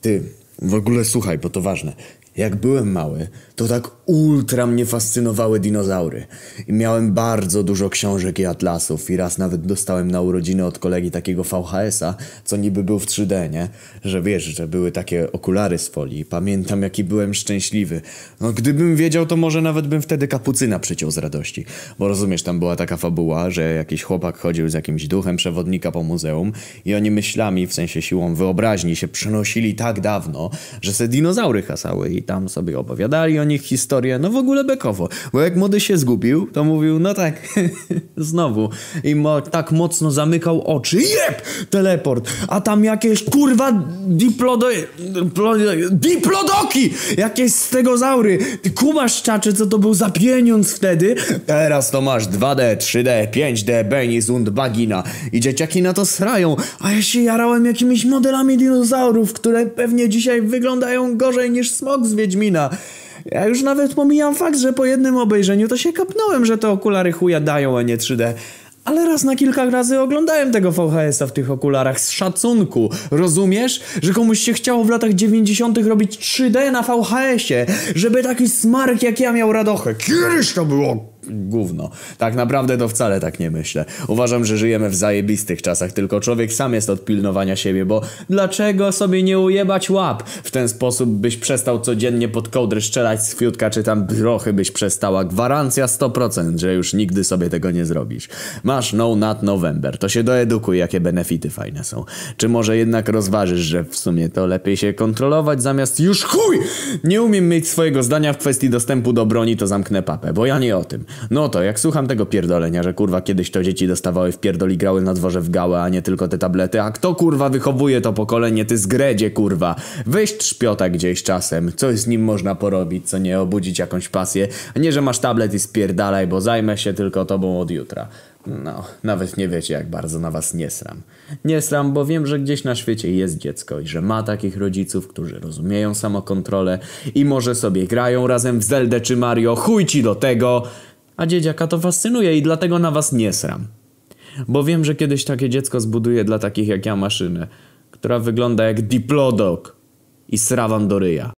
Ty, w ogóle słuchaj, bo to ważne. Jak byłem mały, to tak ultra mnie fascynowały dinozaury. I miałem bardzo dużo książek i atlasów i raz nawet dostałem na urodziny od kolegi takiego VHS-a, co niby był w 3D, nie? Że wiesz, że były takie okulary z folii. Pamiętam jaki byłem szczęśliwy. No gdybym wiedział, to może nawet bym wtedy kapucyna przyciął z radości. Bo rozumiesz, tam była taka fabuła, że jakiś chłopak chodził z jakimś duchem przewodnika po muzeum i oni myślami, w sensie siłą wyobraźni się przenosili tak dawno, że se dinozaury hasały i tam sobie opowiadali o nich historię, no w ogóle bekowo. Bo jak młody się zgubił, to mówił, no tak, znowu. I mo tak mocno zamykał oczy. Jep! Teleport! A tam jakieś kurwa diplodo... Diplodoki! Jakieś stegozaury! Ty kumasz czaczy, co to był za pieniądz wtedy? Teraz to masz 2D, 3D, 5D, Benis und Bagina. I dzieciaki na to srają, a ja się jarałem jakimiś modelami dinozaurów, które pewnie dzisiaj wyglądają gorzej niż smok z Wiedźmina. Ja już nawet pomijam fakt, że po jednym obejrzeniu to się kapnąłem, że te okulary chuja dają, a nie 3D. Ale raz na kilka razy oglądałem tego VHS-a w tych okularach z szacunku. Rozumiesz? Że komuś się chciało w latach 90. robić 3D na VHS-ie, żeby taki smark jak ja miał radochę. Kiedyś to było gówno. Tak naprawdę to wcale tak nie myślę. Uważam, że żyjemy w zajebistych czasach, tylko człowiek sam jest od pilnowania siebie, bo dlaczego sobie nie ujebać łap? W ten sposób byś przestał codziennie pod kołdry strzelać z fiutka, czy tam brochy byś przestała. Gwarancja 100%, że już nigdy sobie tego nie zrobisz. Masz No Nut November, to się doedukuj, jakie benefity fajne są. Czy może jednak rozważysz, że w sumie to lepiej się kontrolować zamiast już chuj! Nie umiem mieć swojego zdania w kwestii dostępu do broni, to zamknę papę, bo ja nie o tym. No to, jak słucham tego pierdolenia, że kurwa kiedyś to dzieci dostawały w pierdoli grały na dworze w gałę, a nie tylko te tablety, a kto kurwa wychowuje to pokolenie, ty zgredzie kurwa. Weź trzpiota gdzieś czasem, coś z nim można porobić, co nie, obudzić jakąś pasję, a nie, że masz tablet i spierdalaj, bo zajmę się tylko tobą od jutra. No, nawet nie wiecie, jak bardzo na was nie sram. Nie sram, bo wiem, że gdzieś na świecie jest dziecko i że ma takich rodziców, którzy rozumieją samokontrolę i może sobie grają razem w Zeldę czy Mario, chuj ci do tego, a dzieciaka to fascynuje i dlatego na was nie sram. Bo wiem, że kiedyś takie dziecko zbuduje dla takich jak ja maszynę, która wygląda jak diplodok i sra wam do ryja.